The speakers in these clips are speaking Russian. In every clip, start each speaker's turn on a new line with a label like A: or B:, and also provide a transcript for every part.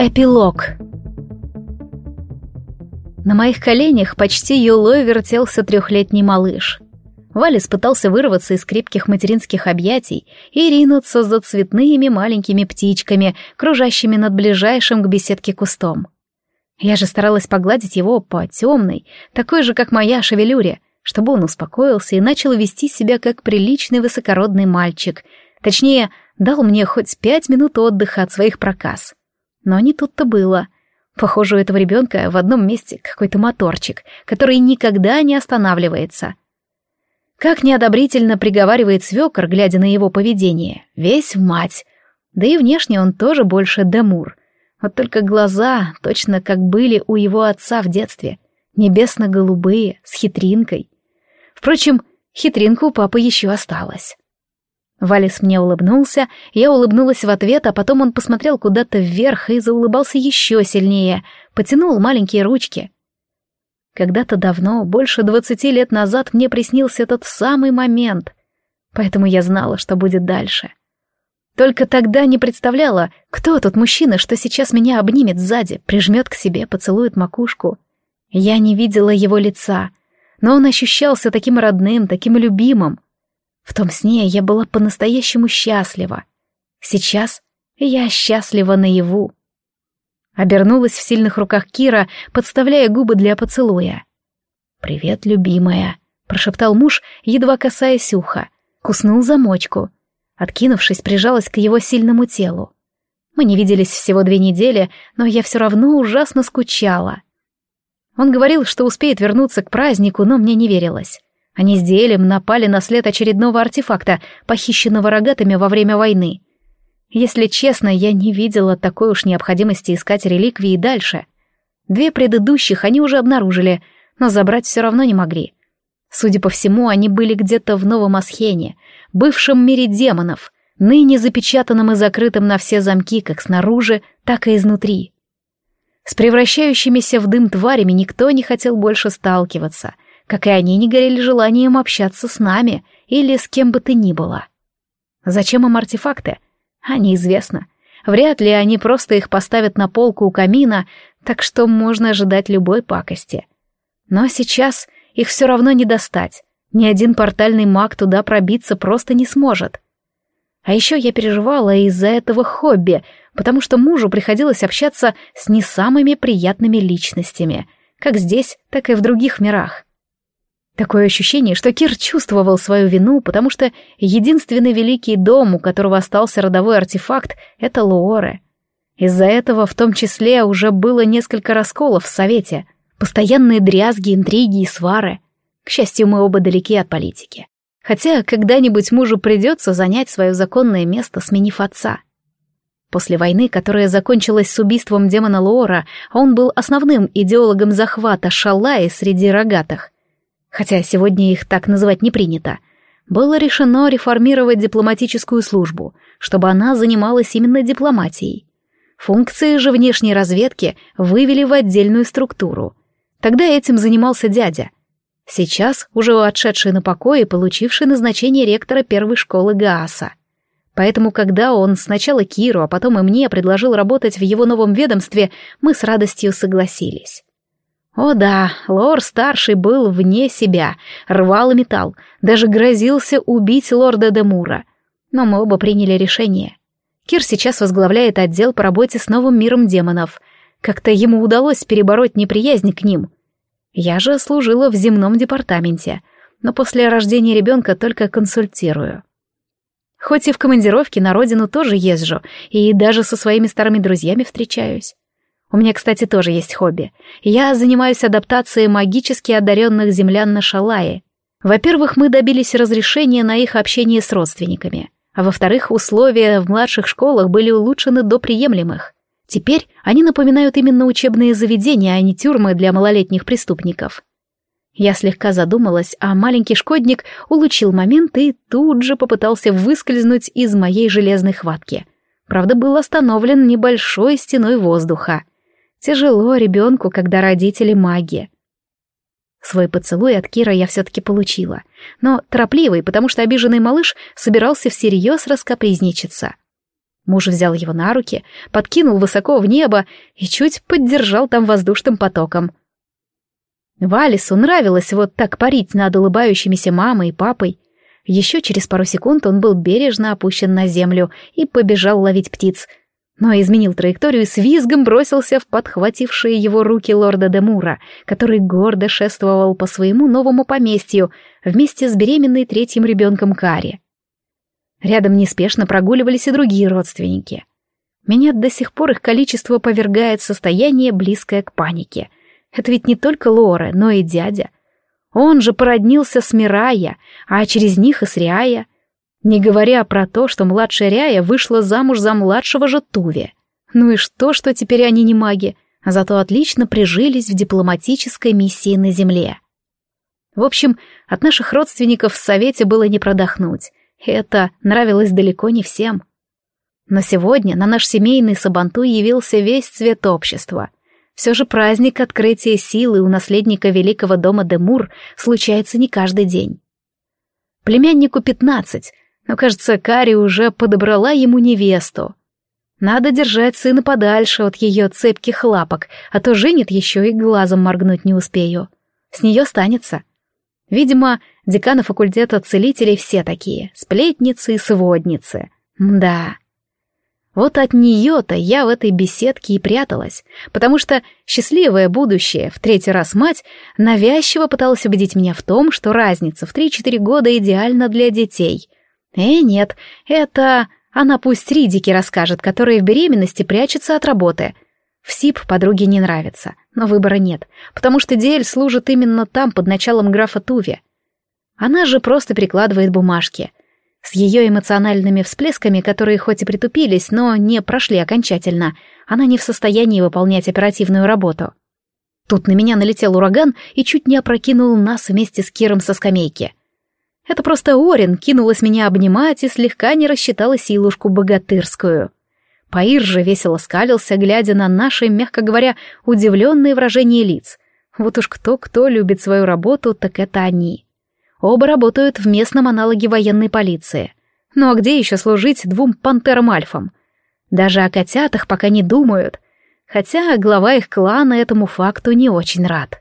A: Эпилог. На моих коленях почти юлой вертелся трехлетний малыш. Валис пытался вырваться из крепких материнских объятий и ринуться за цветными маленькими птичками, кружащими над ближайшим к беседке кустом. Я же старалась погладить его по темной, такой же, как моя шевелюре, чтобы он успокоился и начал вести себя как приличный высокородный мальчик, точнее, дал мне хоть пять минут отдыха от своих проказ. Но не тут-то было. Похоже, у этого ребенка в одном месте какой-то моторчик, который никогда не останавливается. Как неодобрительно приговаривает свекор, глядя на его поведение. Весь в мать. Да и внешне он тоже больше Демур. Вот только глаза точно как были у его отца в детстве. Небесно-голубые, с хитринкой. Впрочем, хитринка у папы еще осталась. Валис мне улыбнулся, я улыбнулась в ответ, а потом он посмотрел куда-то вверх и заулыбался еще сильнее, потянул маленькие ручки. Когда-то давно, больше двадцати лет назад, мне приснился этот самый момент, поэтому я знала, что будет дальше. Только тогда не представляла, кто тот мужчина, что сейчас меня обнимет сзади, прижмет к себе, поцелует макушку. Я не видела его лица, но он ощущался таким родным, таким любимым — в том сне я была по-настоящему счастлива. Сейчас я счастлива наяву. Обернулась в сильных руках Кира, подставляя губы для поцелуя. «Привет, любимая», — прошептал муж, едва касаясь уха. Куснул замочку. Откинувшись, прижалась к его сильному телу. Мы не виделись всего две недели, но я все равно ужасно скучала. Он говорил, что успеет вернуться к празднику, но мне не верилось. Они с Диэлем напали на след очередного артефакта, похищенного рогатами во время войны. Если честно, я не видела такой уж необходимости искать реликвии дальше. Две предыдущих они уже обнаружили, но забрать все равно не могли. Судя по всему, они были где-то в Новом Асхене, бывшем мире демонов, ныне запечатанном и закрытым на все замки как снаружи, так и изнутри. С превращающимися в дым тварями никто не хотел больше сталкиваться — как и они не горели желанием общаться с нами или с кем бы то ни было. Зачем им артефакты? А неизвестно. Вряд ли они просто их поставят на полку у камина, так что можно ожидать любой пакости. Но сейчас их все равно не достать. Ни один портальный маг туда пробиться просто не сможет. А еще я переживала из-за этого хобби, потому что мужу приходилось общаться с не самыми приятными личностями, как здесь, так и в других мирах. Такое ощущение, что Кир чувствовал свою вину, потому что единственный великий дом, у которого остался родовой артефакт, — это Луоре. Из-за этого в том числе уже было несколько расколов в Совете, постоянные дрязги, интриги и свары. К счастью, мы оба далеки от политики. Хотя когда-нибудь мужу придется занять свое законное место, сменив отца. После войны, которая закончилась с убийством демона Луора, он был основным идеологом захвата Шалаи среди рогатых — хотя сегодня их так называть не принято, было решено реформировать дипломатическую службу, чтобы она занималась именно дипломатией. Функции же внешней разведки вывели в отдельную структуру. Тогда этим занимался дядя. Сейчас уже отшедший на покой и получивший назначение ректора первой школы Гааса. Поэтому, когда он сначала Киру, а потом и мне предложил работать в его новом ведомстве, мы с радостью согласились. О да, Лор-старший был вне себя, рвал и металл, даже грозился убить лорда Демура. Но мы оба приняли решение. Кир сейчас возглавляет отдел по работе с новым миром демонов. Как-то ему удалось перебороть неприязнь к ним. Я же служила в земном департаменте, но после рождения ребенка только консультирую. Хоть и в командировке на родину тоже езжу, и даже со своими старыми друзьями встречаюсь. У меня, кстати, тоже есть хобби. Я занимаюсь адаптацией магически одаренных землян на Шалае. Во-первых, мы добились разрешения на их общение с родственниками. А во-вторых, условия в младших школах были улучшены до приемлемых. Теперь они напоминают именно учебные заведения, а не тюрьмы для малолетних преступников. Я слегка задумалась, а маленький шкодник улучил момент и тут же попытался выскользнуть из моей железной хватки. Правда, был остановлен небольшой стеной воздуха. Тяжело ребенку, когда родители маги. Свой поцелуй от Кира я все-таки получила, но торопливый, потому что обиженный малыш собирался всерьез раскопризничаться. Муж взял его на руки, подкинул высоко в небо и чуть поддержал там воздушным потоком. Валису нравилось вот так парить над улыбающимися мамой и папой. Еще через пару секунд он был бережно опущен на землю и побежал ловить птиц, но изменил траекторию и с визгом бросился в подхватившие его руки лорда Демура, который гордо шествовал по своему новому поместью вместе с беременной третьим ребенком Кари. Рядом неспешно прогуливались и другие родственники. Меня до сих пор их количество повергает в состояние, близкое к панике. Это ведь не только Лора, но и дядя. Он же породнился с Мирая, а через них и с Риая. Не говоря про то, что младшая Ряя вышла замуж за младшего же Туви. Ну и что, что теперь они не маги, а зато отлично прижились в дипломатической миссии на Земле. В общем, от наших родственников в Совете было не продохнуть. Это нравилось далеко не всем. Но сегодня на наш семейный сабанту явился весь цвет общества. Все же праздник открытия силы у наследника великого дома Демур случается не каждый день. Племяннику пятнадцать, но, кажется, Кари уже подобрала ему невесту. Надо держать сына подальше от ее цепких лапок, а то женит еще и глазом моргнуть не успею. С нее станется. Видимо, деканы факультета целителей все такие, сплетницы и сводницы. Да. Вот от нее-то я в этой беседке и пряталась, потому что счастливое будущее, в третий раз мать, навязчиво пыталась убедить меня в том, что разница в 3-4 года идеальна для детей. Э, нет, это она пусть Ридики расскажет, которые в беременности прячутся от работы — в СИП подруге не нравится, но выбора нет, потому что Диэль служит именно там под началом графа Туви. Она же просто перекладывает бумажки. С ее эмоциональными всплесками, которые хоть и притупились, но не прошли окончательно, она не в состоянии выполнять оперативную работу. Тут на меня налетел ураган и чуть не опрокинул нас вместе с Киром со скамейки. Это просто Орин кинулась меня обнимать и слегка не рассчитала силушку богатырскую. Паир же весело скалился, глядя на наши, мягко говоря, удивленные выражения лиц. Вот уж кто-кто любит свою работу, так это они. Оба работают в местном аналоге военной полиции. Ну а где еще служить двум пантерам-альфам? Даже о котятах пока не думают, хотя глава их клана этому факту не очень рад.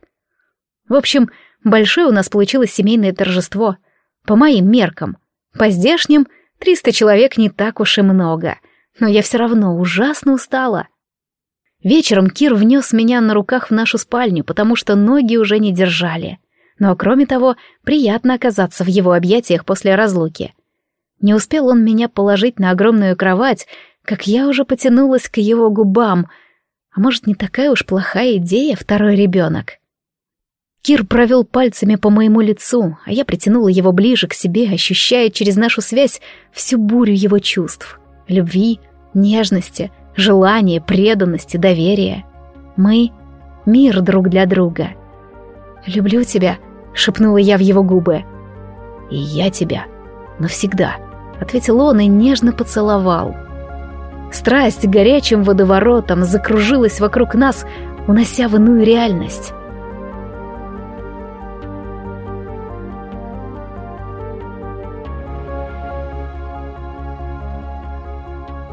A: В общем, большое у нас получилось семейное торжество. По моим меркам. По здешним, 300 человек не так уж и много — но я все равно ужасно устала. Вечером Кир внес меня на руках в нашу спальню, потому что ноги уже не держали. Но, кроме того, приятно оказаться в его объятиях после разлуки. Не успел он меня положить на огромную кровать, как я уже потянулась к его губам. А может, не такая уж плохая идея второй ребенок? Кир провел пальцами по моему лицу, а я притянула его ближе к себе, ощущая через нашу связь всю бурю его чувств. Любви, нежности, желания, преданности, доверия. Мы — мир друг для друга. «Люблю тебя», — шепнула я в его губы. «И я тебя. Навсегда», — ответил он и нежно поцеловал. Страсть горячим водоворотом закружилась вокруг нас, унося в иную реальность.